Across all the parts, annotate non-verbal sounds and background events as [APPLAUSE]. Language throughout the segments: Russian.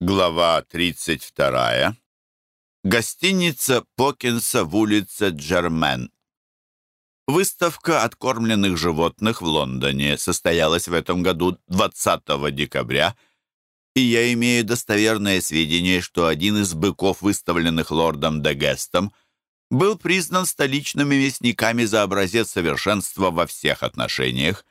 Глава 32. Гостиница Покинса в улице Джермен. Выставка откормленных животных в Лондоне состоялась в этом году 20 декабря, и я имею достоверное сведения, что один из быков, выставленных лордом Дегестом, был признан столичными мясниками за образец совершенства во всех отношениях.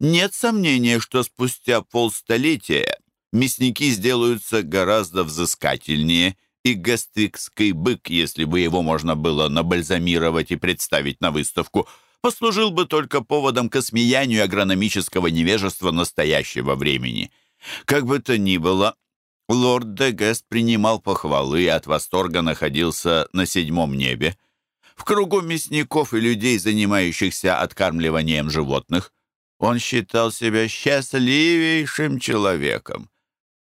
Нет сомнения, что спустя полстолетия мясники сделаются гораздо взыскательнее, и гастрикский бык, если бы его можно было набальзамировать и представить на выставку, послужил бы только поводом к осмеянию агрономического невежества настоящего времени. Как бы то ни было, лорд де Гест принимал похвалы и от восторга находился на седьмом небе. В кругу мясников и людей, занимающихся откармливанием животных, он считал себя счастливейшим человеком.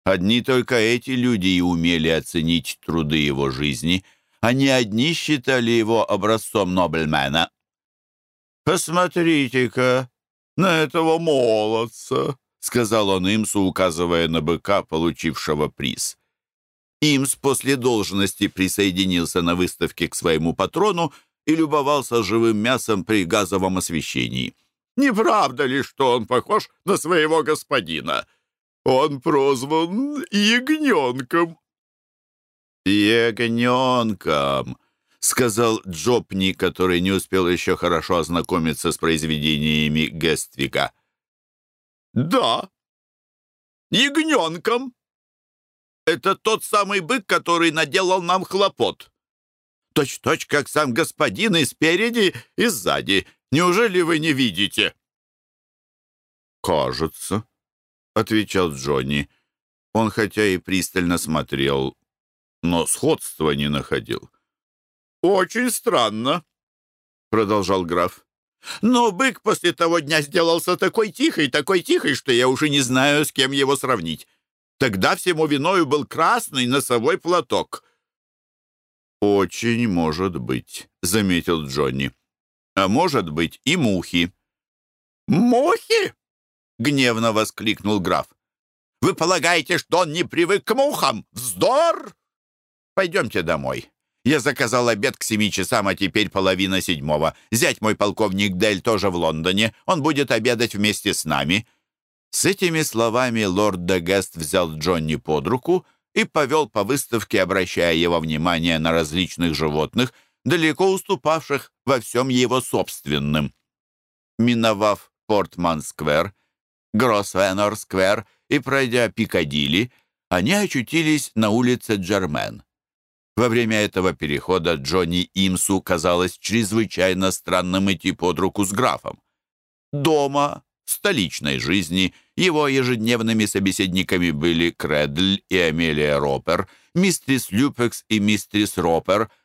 Одни только эти люди и умели оценить труды его жизни. Они одни считали его образцом Нобельмена. «Посмотрите-ка на этого молодца», — сказал он Имсу, указывая на быка, получившего приз. Имс после должности присоединился на выставке к своему патрону и любовался живым мясом при газовом освещении. «Не правда ли, что он похож на своего господина?» Он прозван Ягненком». «Ягненком», — сказал Джопни, который не успел еще хорошо ознакомиться с произведениями Гествика. «Да, ягненком. Это тот самый бык, который наделал нам хлопот. Точь-точь, как сам господин и спереди, и сзади. Неужели вы не видите?» «Кажется», — отвечал Джонни. Он хотя и пристально смотрел, но сходства не находил. «Очень странно», — продолжал граф. «Но бык после того дня сделался такой тихий, такой тихий, что я уже не знаю, с кем его сравнить. Тогда всему виною был красный носовой платок». «Очень может быть», — заметил Джонни. «А может быть и мухи». «Мухи?» Гневно воскликнул граф. «Вы полагаете, что он не привык к мухам? Вздор! Пойдемте домой. Я заказал обед к семи часам, а теперь половина седьмого. Зять мой полковник Дель тоже в Лондоне. Он будет обедать вместе с нами». С этими словами лорд де Гест взял Джонни под руку и повел по выставке, обращая его внимание на различных животных, далеко уступавших во всем его собственным. Миновав Портман-сквер, Гроссвеннор-сквер и, пройдя Пикадилли, они очутились на улице Джермен. Во время этого перехода Джонни Имсу казалось чрезвычайно странным идти под руку с графом. Дома, в столичной жизни, его ежедневными собеседниками были Кредль и Амелия Ропер, мистрис Люпекс и мистрис Ропер —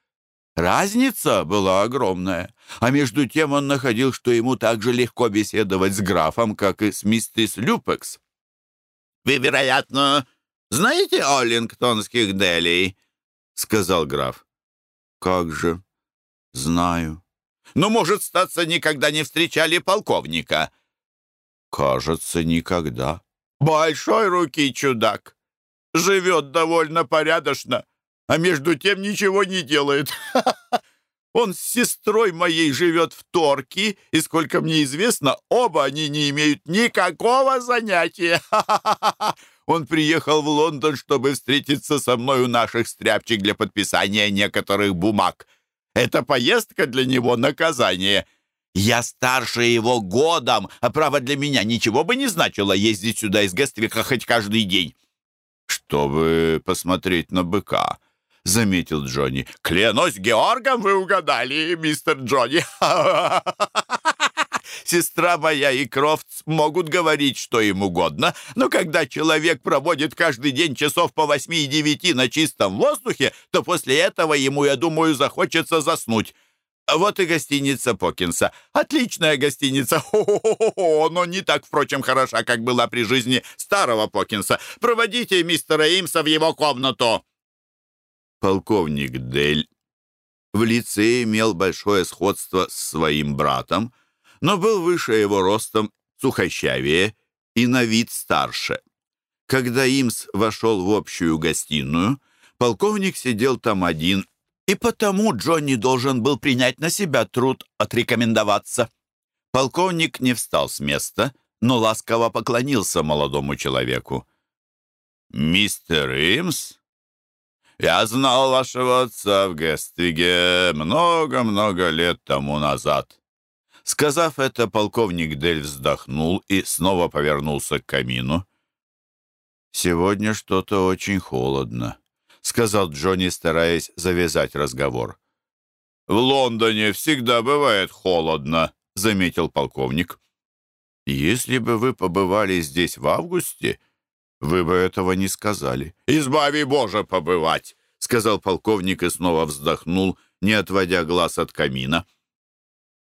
Разница была огромная, а между тем он находил, что ему так же легко беседовать с графом, как и с мистерис Люпекс. «Вы, вероятно, знаете Оллингтонских делей?» — сказал граф. «Как же? Знаю». «Ну, может, статься, никогда не встречали полковника?» «Кажется, никогда». «Большой руки чудак. Живет довольно порядочно» а между тем ничего не делает. [LAUGHS] Он с сестрой моей живет в Торке, и, сколько мне известно, оба они не имеют никакого занятия. [LAUGHS] Он приехал в Лондон, чтобы встретиться со мной у наших стряпчик для подписания некоторых бумаг. Эта поездка для него наказание. Я старше его годом, а право для меня ничего бы не значило ездить сюда из Гествика хоть каждый день. Чтобы посмотреть на быка, — заметил Джонни. «Клянусь Георгом, вы угадали, мистер Джонни!» [LAUGHS] Сестра моя и Крофтс могут говорить, что им угодно, но когда человек проводит каждый день часов по восьми и девяти на чистом воздухе, то после этого ему, я думаю, захочется заснуть. Вот и гостиница Покинса. Отличная гостиница. [LAUGHS] Хо-хо-хо-хо. Но не так, впрочем, хороша, как была при жизни старого Покинса. Проводите мистера Имса в его комнату полковник Дель в лице имел большое сходство с своим братом, но был выше его ростом, сухощавее и на вид старше. Когда Имс вошел в общую гостиную, полковник сидел там один, и потому Джонни должен был принять на себя труд отрекомендоваться. Полковник не встал с места, но ласково поклонился молодому человеку. «Мистер Имс, я знал вашего отца в Гествиге много-много лет тому назад». Сказав это, полковник Дель вздохнул и снова повернулся к камину. «Сегодня что-то очень холодно», — сказал Джонни, стараясь завязать разговор. «В Лондоне всегда бывает холодно», — заметил полковник. «Если бы вы побывали здесь в августе, вы бы этого не сказали». «Избави Боже побывать», — сказал полковник и снова вздохнул, не отводя глаз от камина.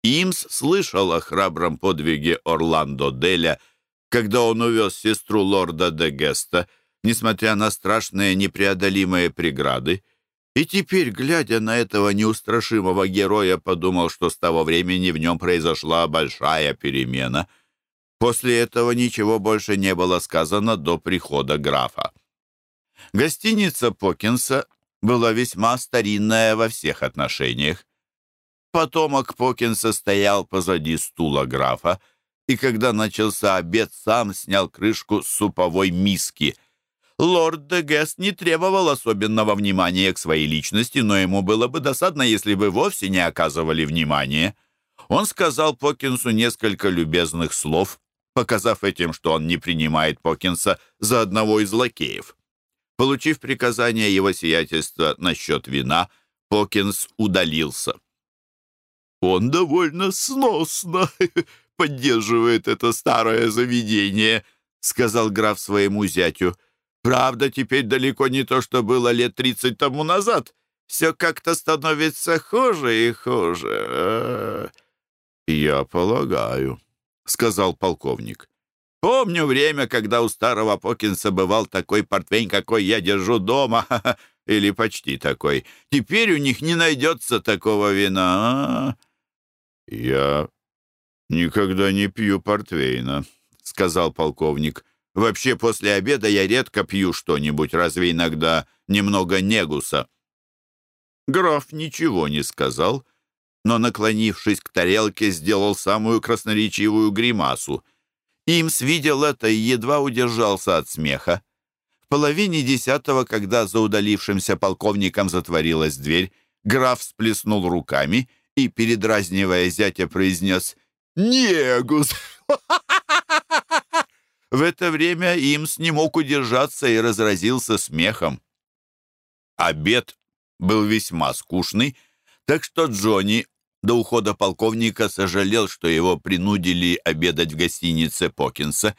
Имс слышал о храбром подвиге Орландо Деля — когда он увез сестру лорда де Геста, несмотря на страшные непреодолимые преграды, и теперь, глядя на этого неустрашимого героя, подумал, что с того времени в нем произошла большая перемена. После этого ничего больше не было сказано до прихода графа. Гостиница Покинса была весьма старинная во всех отношениях. Потомок Покинса стоял позади стула графа, и когда начался обед, сам снял крышку с суповой миски. Лорд де Гест не требовал особенного внимания к своей личности, но ему было бы досадно, если бы вовсе не оказывали внимания. Он сказал Покинсу несколько любезных слов, показав этим, что он не принимает Покинса за одного из лакеев. Получив приказание его сиятельства насчет вина, Покинс удалился. «Он довольно сносно [LAUGHS] поддерживает это старое заведение», — сказал граф своему зятю. «Правда, теперь далеко не то, что было лет тридцать тому назад. Все как-то становится хуже и хуже». «Я полагаю», — сказал полковник. «Помню время, когда у старого Покинса бывал такой портвейн, какой я держу дома, [LAUGHS] или почти такой. Теперь у них не найдется такого вина». «Я «Никогда не пью портвейна», — сказал полковник. «Вообще после обеда я редко пью что-нибудь, разве иногда немного негуса». Граф ничего не сказал, но, наклонившись к тарелке, сделал самую красноречивую гримасу. Имс видел это и едва удержался от смеха. В половине десятого, когда за удалившимся полковником затворилась дверь, граф всплеснул руками и, передразнивая зятя, произнес Негус!» В это время Имс не мог удержаться и разразился смехом. Обед был весьма скучный, так что Джонни до ухода полковника сожалел, что его принудили обедать в гостинице Покинса.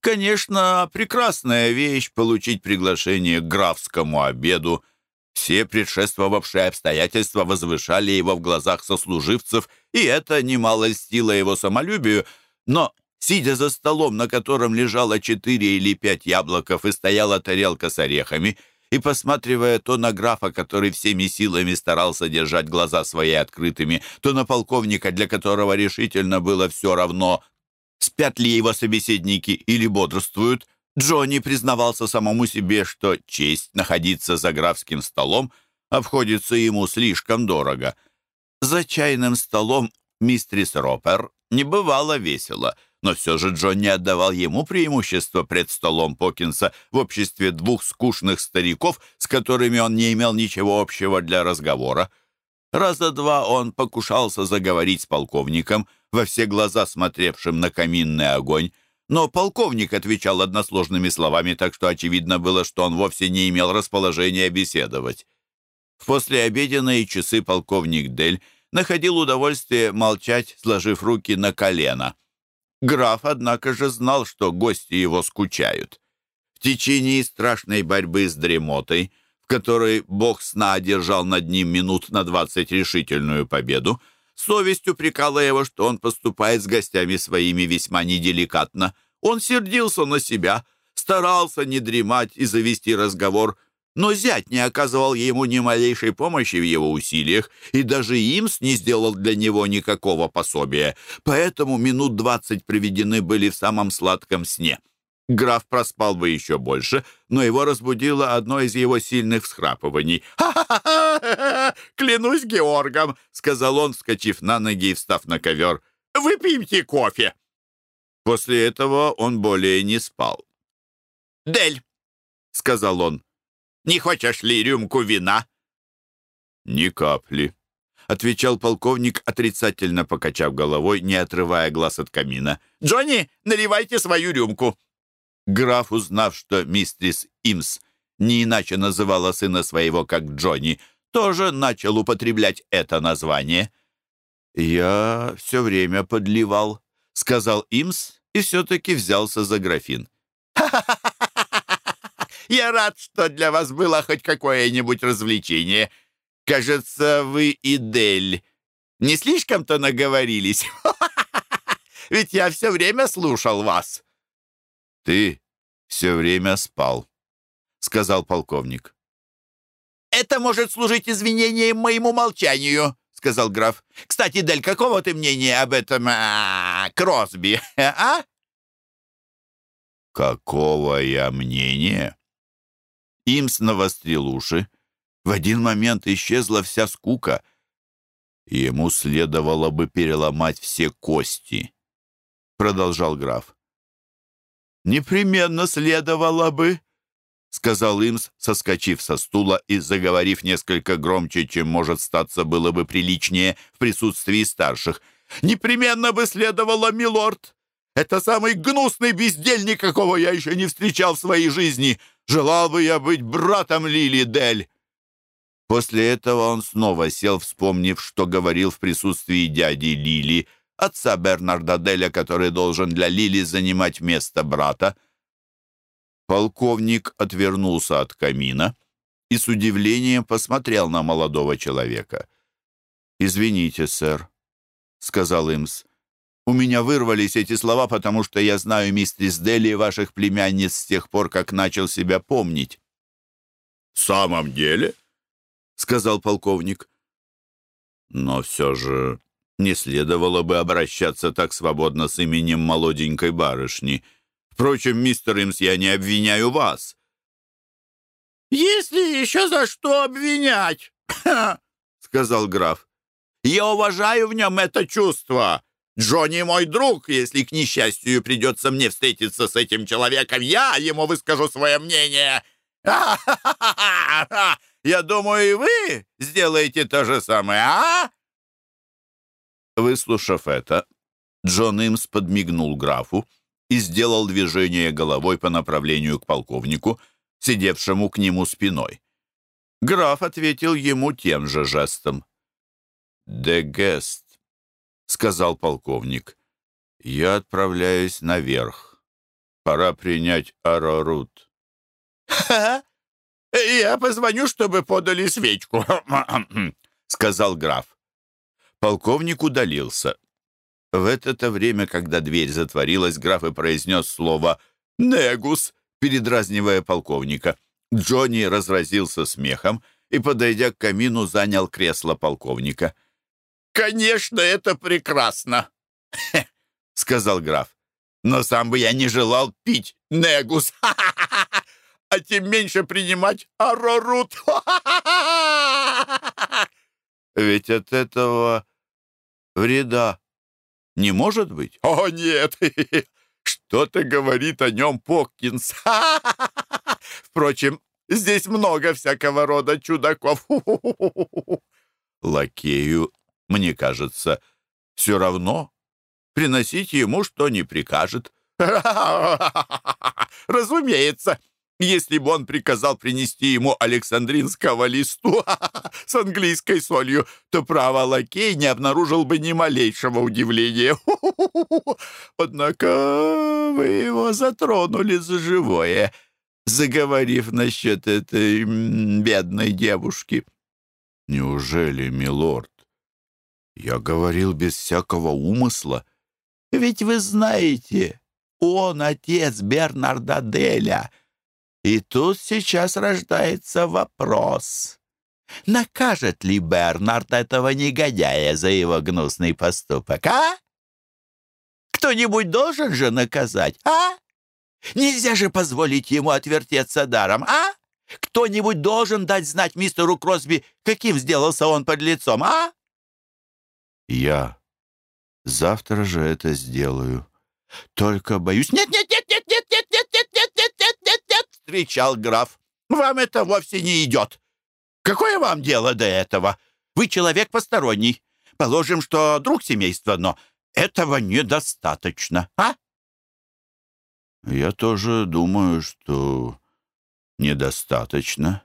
Конечно, прекрасная вещь получить приглашение к графскому обеду — все предшествовавшие обстоятельства возвышали его в глазах сослуживцев, и это немало льстило его самолюбию, но, сидя за столом, на котором лежало четыре или пять яблоков и стояла тарелка с орехами, и посматривая то на графа, который всеми силами старался держать глаза свои открытыми, то на полковника, для которого решительно было все равно, спят ли его собеседники или бодрствуют, Джонни признавался самому себе, что честь находиться за графским столом обходится ему слишком дорого. За чайным столом мистрис Ропер не бывало весело, но все же Джонни отдавал ему преимущество пред столом Покинса в обществе двух скучных стариков, с которыми он не имел ничего общего для разговора. Раза два он покушался заговорить с полковником, во все глаза смотревшим на каминный огонь, но полковник отвечал односложными словами, так что очевидно было, что он вовсе не имел расположения беседовать. В послеобеденные часы полковник Дель находил удовольствие молчать, сложив руки на колено. Граф, однако же, знал, что гости его скучают. В течение страшной борьбы с дремотой, в которой бог сна одержал над ним минут на двадцать решительную победу, Совесть упрекала его, что он поступает с гостями своими весьма неделикатно. Он сердился на себя, старался не дремать и завести разговор, но зять не оказывал ему ни малейшей помощи в его усилиях, и даже Имс не сделал для него никакого пособия, поэтому минут двадцать приведены были в самом сладком сне. Граф проспал бы еще больше, но его разбудило одно из его сильных всхрапываний. «Ха-ха-ха! Клянусь Георгом!» — сказал он, вскочив на ноги и встав на ковер. «Выпьемте кофе!» После этого он более не спал. «Дель!» — сказал он. «Не хочешь ли рюмку вина?» «Ни капли», — отвечал полковник, отрицательно покачав головой, не отрывая глаз от камина. «Джонни, наливайте свою рюмку!» Граф, узнав, что мистрис Имс не иначе называла сына своего, как Джонни, тоже начал употреблять это название. «Я все время подливал», — сказал Имс и все-таки взялся за графин. [LAUGHS] Я рад, что для вас было хоть какое-нибудь развлечение. Кажется, вы и Дель не слишком-то наговорились. [LAUGHS] Ведь я все время слушал вас. «Ты все время спал», — сказал полковник. «Это может служить извинением моему молчанию», — сказал граф. «Кстати, Дель, какого ты мнения об этом а, Кросби, [LAUGHS] а?» «Какого я мнения?» Имс навострил уши. В один момент исчезла вся скука. Ему следовало бы переломать все кости, — продолжал граф. «Непременно следовало бы», — сказал Имс, соскочив со стула и заговорив несколько громче, чем, может статься, было бы приличнее в присутствии старших. «Непременно бы следовало, милорд! Это самый гнусный бездельник, какого я еще не встречал в своей жизни! Желал бы я быть братом Лили Дель!» После этого он снова сел, вспомнив, что говорил в присутствии дяди Лили, отца Бернарда Деля, который должен для Лили занимать место брата. Полковник отвернулся от камина и с удивлением посмотрел на молодого человека. «Извините, сэр», — сказал Имс. «У меня вырвались эти слова, потому что я знаю мистерис Дели и ваших племянниц с тех пор, как начал себя помнить». «В самом деле?» — сказал полковник. «Но все же не следовало бы обращаться так свободно с именем молоденькой барышни. Впрочем, мистер Имс, я не обвиняю вас». «Если еще за что обвинять», [COUGHS] — сказал граф. «Я уважаю в нем это чувство. Джонни мой друг. Если, к несчастью, придется мне встретиться с этим человеком, я ему выскажу свое мнение. Я думаю, и вы сделаете то же самое, а?» Выслушав это, Джон Имс подмигнул графу и сделал движение головой по направлению к полковнику, сидевшему к нему спиной. Граф ответил ему тем же жестом. «Де Гест», — сказал полковник, — «я отправляюсь наверх. Пора принять Арорут». «Ха! Я позвоню, чтобы подали свечку», — сказал граф. Полковник удалился. В это время, когда дверь затворилась, граф и произнес слово «Негус», передразнивая полковника. Джонни разразился смехом и, подойдя к камину, занял кресло полковника. «Конечно, это прекрасно!» — сказал граф. «Но сам бы я не желал пить негус, а тем меньше принимать арорут!» Ведь от этого вреда не может быть? О, нет! [LAUGHS] Что-то говорит о нем Поккинс. Впрочем, здесь много всякого рода чудаков. Лакею, мне кажется, все равно. Приносить ему, что не прикажет. [LAUGHS] Разумеется, если бы он приказал принести ему Александринского листу [LAUGHS] с английской солью, то право лакей не обнаружил бы ни малейшего удивления. [LAUGHS] Однако вы его затронули за живое, заговорив насчет этой бедной девушки. Неужели, милорд? Я говорил без всякого умысла. Ведь вы знаете, он отец Бернарда Деля — и тут сейчас рождается вопрос. Накажет ли Бернард этого негодяя за его гнусный поступок, а? Кто-нибудь должен же наказать, а? Нельзя же позволить ему отвертеться даром, а? Кто-нибудь должен дать знать мистеру Кросби, каким сделался он под лицом, а? Я завтра же это сделаю. Только боюсь... Нет, нет, нет, нет, нет, нет, нет, нет, нет, нет, нет, нет, нет, встречал граф. Вам это вовсе не идет. Какое вам дело до этого? Вы человек посторонний. Положим, что друг семейства, но этого недостаточно, а? Я тоже думаю, что недостаточно,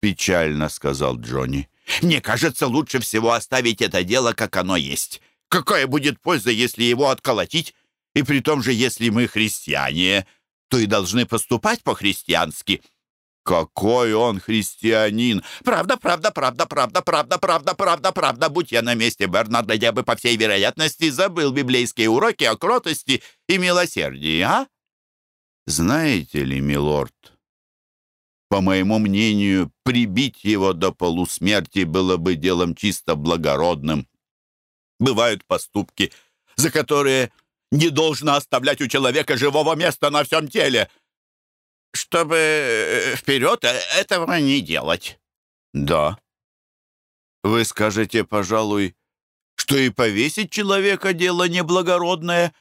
печально сказал Джонни. Мне кажется, лучше всего оставить это дело, как оно есть. Какая будет польза, если его отколотить? И при том же, если мы христиане, то и должны поступать по-христиански. Какой он христианин! Правда, правда, правда, правда, правда, правда, правда, правда. Будь я на месте Бернарда, я бы, по всей вероятности, забыл библейские уроки о кротости и милосердии, а? Знаете ли, милорд, по моему мнению, прибить его до полусмерти было бы делом чисто благородным. Бывают поступки, за которые не должно оставлять у человека живого места на всем теле — чтобы э, вперед э, этого не делать. Да. Вы скажете, пожалуй, что и повесить человека дело неблагородное.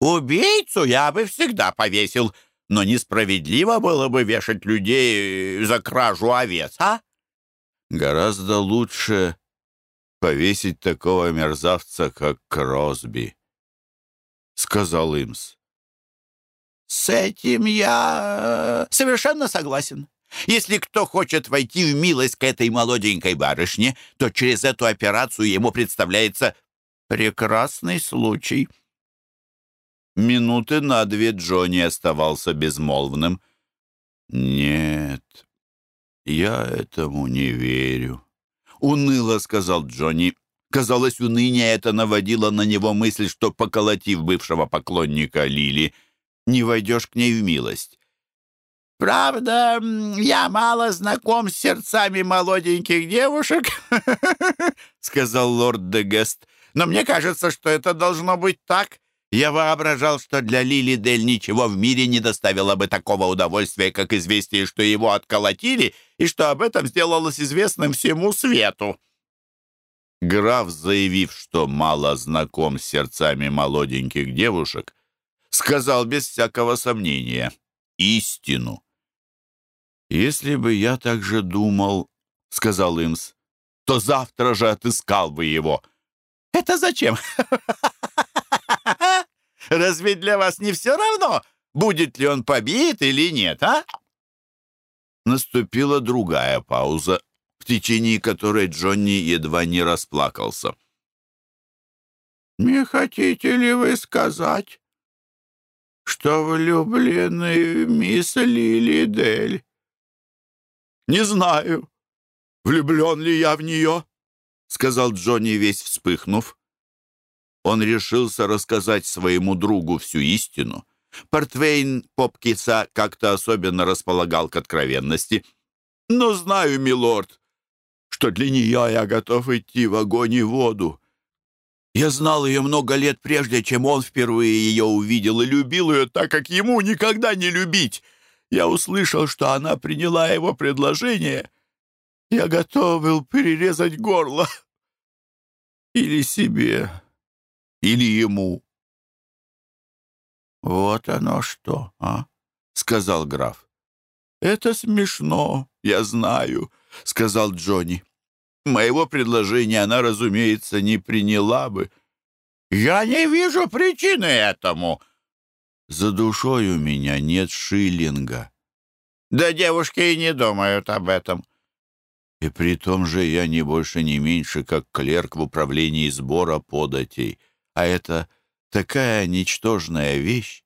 Убийцу я бы всегда повесил, но несправедливо было бы вешать людей э, за кражу овец, а? Гораздо лучше повесить такого мерзавца, как Кросби, — сказал Имс. «С этим я э, совершенно согласен. Если кто хочет войти в милость к этой молоденькой барышне, то через эту операцию ему представляется прекрасный случай». Минуты на две Джонни оставался безмолвным. «Нет, я этому не верю», — уныло сказал Джонни. Казалось, уныние это наводило на него мысль, что, поколотив бывшего поклонника Лили, не войдешь к ней в милость. «Правда, я мало знаком с сердцами молоденьких девушек», [LAUGHS] — сказал лорд де Гест. «Но мне кажется, что это должно быть так. Я воображал, что для Лили Дель ничего в мире не доставило бы такого удовольствия, как известие, что его отколотили, и что об этом сделалось известным всему свету». Граф, заявив, что мало знаком с сердцами молоденьких девушек, сказал без всякого сомнения истину. «Если бы я так же думал, — сказал Имс, — то завтра же отыскал бы его». «Это зачем? [LAUGHS] Разве для вас не все равно, будет ли он побит или нет, а?» Наступила другая пауза, в течение которой Джонни едва не расплакался. «Не хотите ли вы сказать, что влюблены в мисс Лили Дель. «Не знаю, влюблен ли я в нее», — сказал Джонни, весь вспыхнув. Он решился рассказать своему другу всю истину. Портвейн Попкиса как-то особенно располагал к откровенности. «Но знаю, милорд, что для нее я готов идти в огонь и воду. Я знал ее много лет прежде, чем он впервые ее увидел, и любил ее так, как ему никогда не любить. Я услышал, что она приняла его предложение. Я готов был перерезать горло. Или себе, или ему. «Вот оно что, а?» — сказал граф. «Это смешно, я знаю», — сказал Джонни. Моего предложения она, разумеется, не приняла бы. Я не вижу причины этому. За душой у меня нет шиллинга. Да девушки и не думают об этом. И при том же я не больше, не меньше, как клерк в управлении сбора податей. А это такая ничтожная вещь.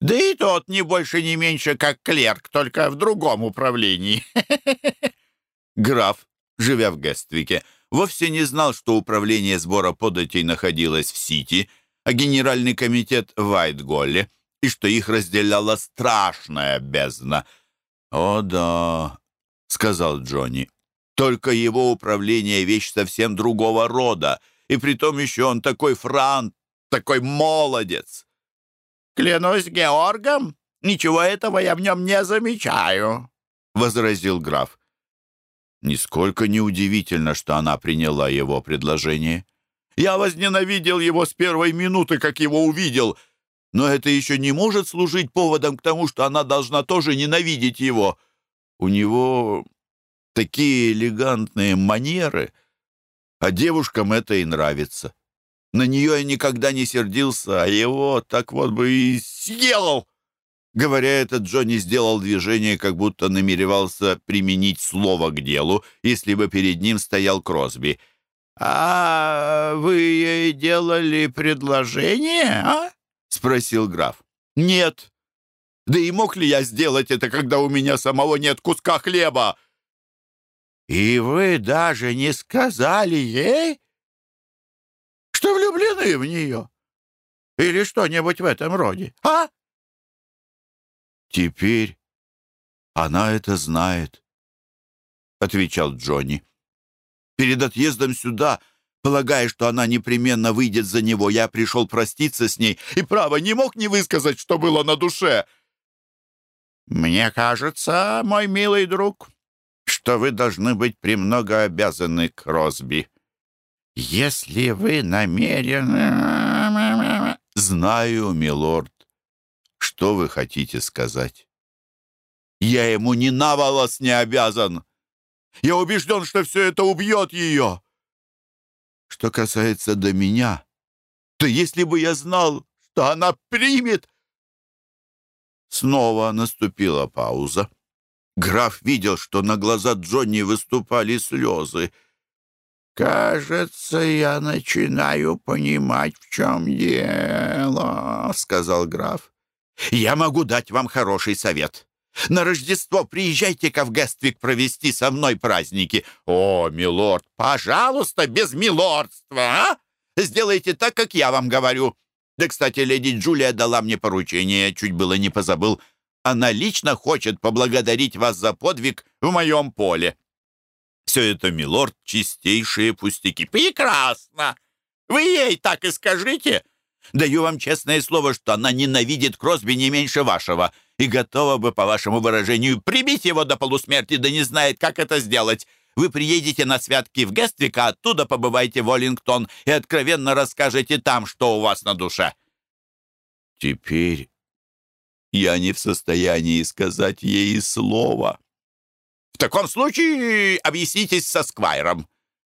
Да и тот не больше, не меньше, как клерк, только в другом управлении. [LAUGHS] Граф живя в Гествике, вовсе не знал, что управление сбора податей находилось в Сити, а генеральный комитет в Вайтголле, и что их разделяла страшная бездна. «О да», — сказал Джонни, — «только его управление — вещь совсем другого рода, и притом еще он такой франт, такой молодец». «Клянусь Георгом, ничего этого я в нем не замечаю», — возразил граф. Нисколько не удивительно, что она приняла его предложение. «Я возненавидел его с первой минуты, как его увидел, но это еще не может служить поводом к тому, что она должна тоже ненавидеть его. У него такие элегантные манеры, а девушкам это и нравится. На нее я никогда не сердился, а его так вот бы и съел!» Говоря это, Джонни сделал движение, как будто намеревался применить слово к делу, если бы перед ним стоял Кросби. «А вы ей делали предложение, а?» — спросил граф. «Нет. Да и мог ли я сделать это, когда у меня самого нет куска хлеба?» «И вы даже не сказали ей, что влюблены в нее? Или что-нибудь в этом роде, а?» «Теперь она это знает», — отвечал Джонни. «Перед отъездом сюда, полагая, что она непременно выйдет за него, я пришел проститься с ней и, право, не мог не высказать, что было на душе». «Мне кажется, мой милый друг, что вы должны быть премного обязаны Кросби. Если вы намерены...» «Знаю, милорд, что вы хотите сказать? Я ему ни на волос не обязан. Я убежден, что все это убьет ее. Что касается до меня, то если бы я знал, что она примет... Снова наступила пауза. Граф видел, что на глаза Джонни выступали слезы. «Кажется, я начинаю понимать, в чем дело», — сказал граф. Я могу дать вам хороший совет. На Рождество приезжайте-ка в Гествик провести со мной праздники. О, милорд, пожалуйста, без милордства, а? Сделайте так, как я вам говорю. Да, кстати, леди Джулия дала мне поручение, чуть было не позабыл. Она лично хочет поблагодарить вас за подвиг в моем поле. Все это, милорд, чистейшие пустяки. Прекрасно! Вы ей так и скажите. Даю вам честное слово, что она ненавидит Кросби не меньше вашего и готова бы, по вашему выражению, прибить его до полусмерти, да не знает, как это сделать. Вы приедете на святки в Гествик, а оттуда побывайте в Оллингтон и откровенно расскажете там, что у вас на душе». «Теперь я не в состоянии сказать ей слова». «В таком случае объяснитесь со Сквайром.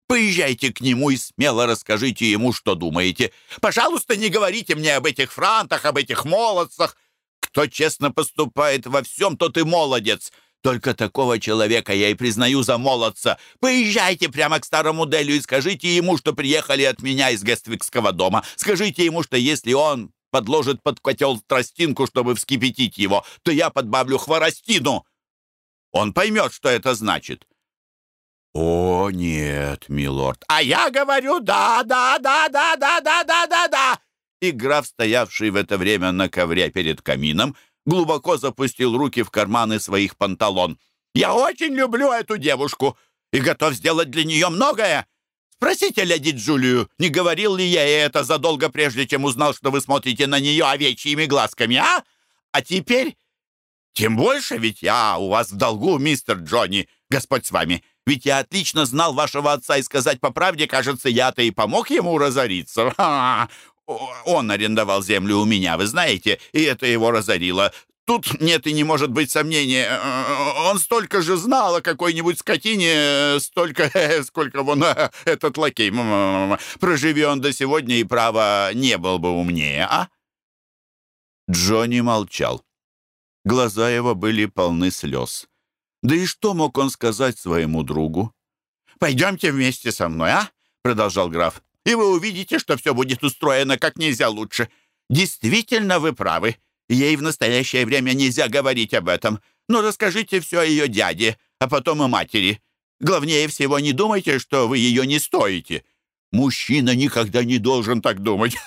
Поезжайте к нему и смело расскажите ему, что думаете. Пожалуйста, не говорите мне об этих франтах, об этих молодцах. Кто честно поступает во всем, тот и молодец. Только такого человека я и признаю за молодца. Поезжайте прямо к старому Делю и скажите ему, что приехали от меня из Гествикского дома. Скажите ему, что если он подложит под котел тростинку, чтобы вскипятить его, то я подбавлю хворостину. Он поймет, что это значит. «О, нет, милорд!» «А я говорю да, да, да, да, да, да, да, да, да!» И граф, стоявший в это время на ковре перед камином, глубоко запустил руки в карманы своих панталон. «Я очень люблю эту девушку и готов сделать для нее многое. Спросите леди Джулию, не говорил ли я ей это задолго прежде, чем узнал, что вы смотрите на нее овечьими глазками, а? А теперь... Тем больше, ведь я у вас в долгу, мистер Джонни, Господь с вами. Ведь я отлично знал вашего отца, и сказать по правде, кажется, я-то и помог ему разориться. [LAUGHS] Ха -ха. Он арендовал землю у меня, вы знаете, и это его разорило. Тут нет и не может быть сомнения. Он столько же знал о какой-нибудь скотине, столько, [LAUGHS] сколько вон этот лакей. Проживи он до сегодня, и право не был бы умнее, а? Джонни молчал. Глаза его были полны слез. Да и что мог он сказать своему другу? «Пойдемте вместе со мной, а?» — продолжал граф. «И вы увидите, что все будет устроено как нельзя лучше. Действительно, вы правы. Ей в настоящее время нельзя говорить об этом. Но расскажите все ее дяде, а потом и матери. Главнее всего, не думайте, что вы ее не стоите. Мужчина никогда не должен так думать. [LAUGHS]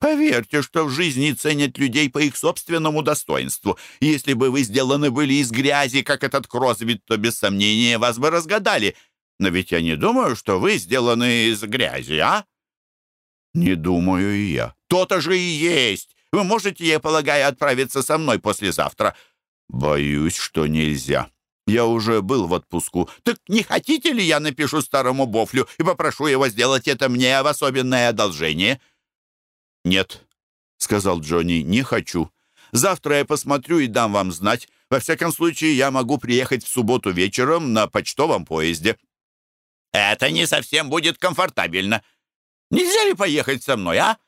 Поверьте, что в жизни ценят людей по их собственному достоинству. Если бы вы сделаны были из грязи, как этот Кросвит, то без сомнения вас бы разгадали. Но ведь я не думаю, что вы сделаны из грязи, а? Не думаю и я. То-то же и есть. Вы можете, я полагаю, отправиться со мной послезавтра?» «Боюсь, что нельзя. Я уже был в отпуску». «Так не хотите ли я напишу старому Бофлю и попрошу его сделать это мне в особенное одолжение?» «Нет», — сказал Джонни, — «не хочу. Завтра я посмотрю и дам вам знать. Во всяком случае, я могу приехать в субботу вечером на почтовом поезде». «Это не совсем будет комфортабельно. Нельзя ли поехать со мной, а?»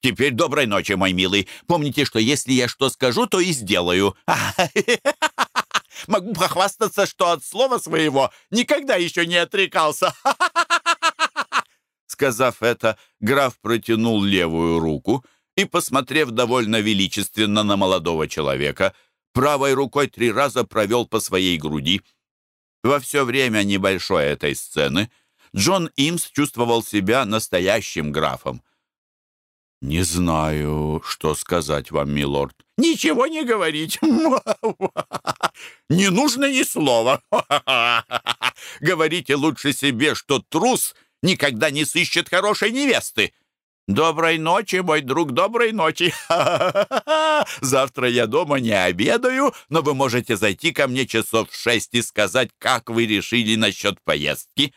«Теперь доброй ночи, мой милый. Помните, что если я что скажу, то и сделаю. [LAUGHS] Могу похвастаться, что от слова своего никогда еще не отрекался». [LAUGHS] Сказав это, граф протянул левую руку и, посмотрев довольно величественно на молодого человека, правой рукой три раза провел по своей груди. Во все время небольшой этой сцены Джон Имс чувствовал себя настоящим графом. «Не знаю, что сказать вам, милорд». «Ничего не говорить. Не нужно ни слова. Говорите лучше себе, что трус никогда не сыщет хорошей невесты. «Доброй ночи, мой друг, доброй ночи! Завтра я дома не обедаю, но вы можете зайти ко мне часов в шесть и сказать, как вы решили насчет поездки».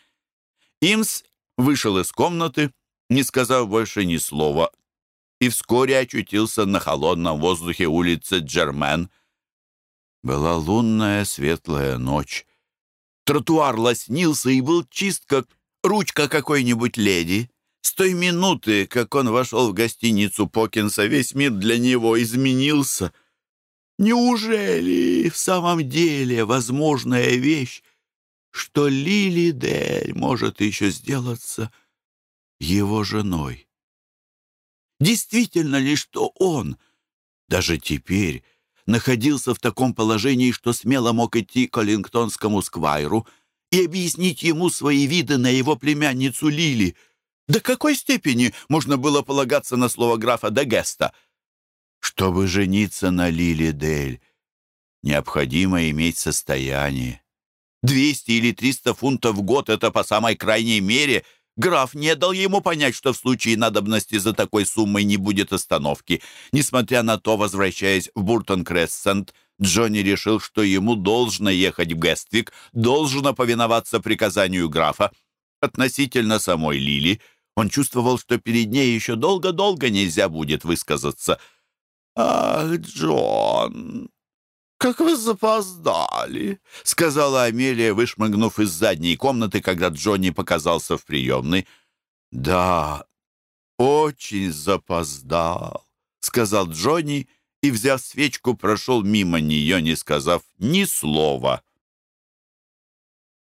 Имс вышел из комнаты, не сказав больше ни слова, и вскоре очутился на холодном воздухе улицы Джермен. Была лунная светлая ночь. Тротуар лоснился и был чист, как ручка какой-нибудь леди. С той минуты, как он вошел в гостиницу Покинса, весь мир для него изменился. Неужели в самом деле возможная вещь, что Лили Дель может еще сделаться его женой? Действительно ли, что он, даже теперь, находился в таком положении, что смело мог идти к Оллингтонскому сквайру и объяснить ему свои виды на его племянницу Лили — до какой степени можно было полагаться на слово графа Дагеста? Чтобы жениться на Лили Дель, необходимо иметь состояние. Двести или триста фунтов в год — это по самой крайней мере. Граф не дал ему понять, что в случае надобности за такой суммой не будет остановки. Несмотря на то, возвращаясь в Буртон-Крессент, Джонни решил, что ему должно ехать в Гествик, должно повиноваться приказанию графа. Относительно самой Лили — он чувствовал, что перед ней еще долго-долго нельзя будет высказаться. «Ах, Джон, как вы запоздали!» — сказала Амелия, вышмыгнув из задней комнаты, когда Джонни показался в приемной. «Да, очень запоздал», — сказал Джонни и, взяв свечку, прошел мимо нее, не сказав ни слова.